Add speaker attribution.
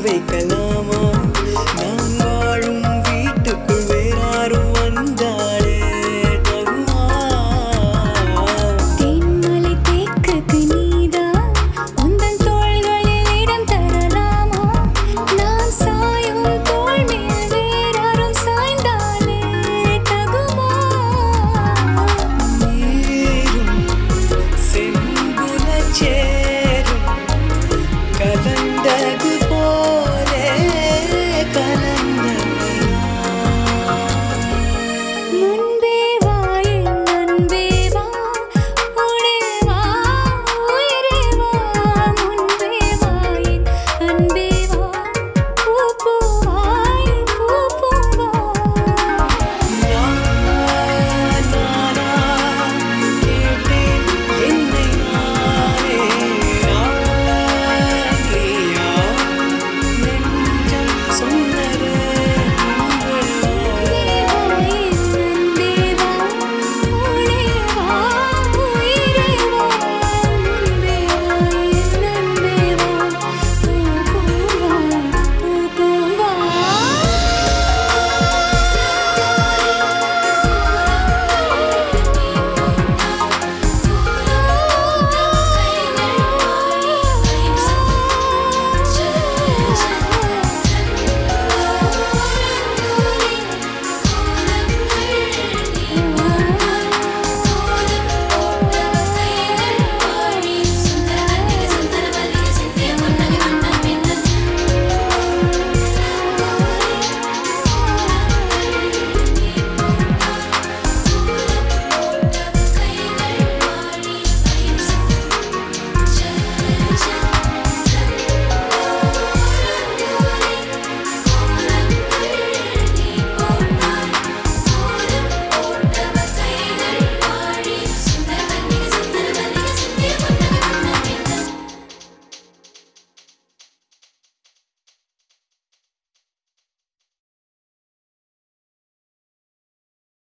Speaker 1: vive em Calama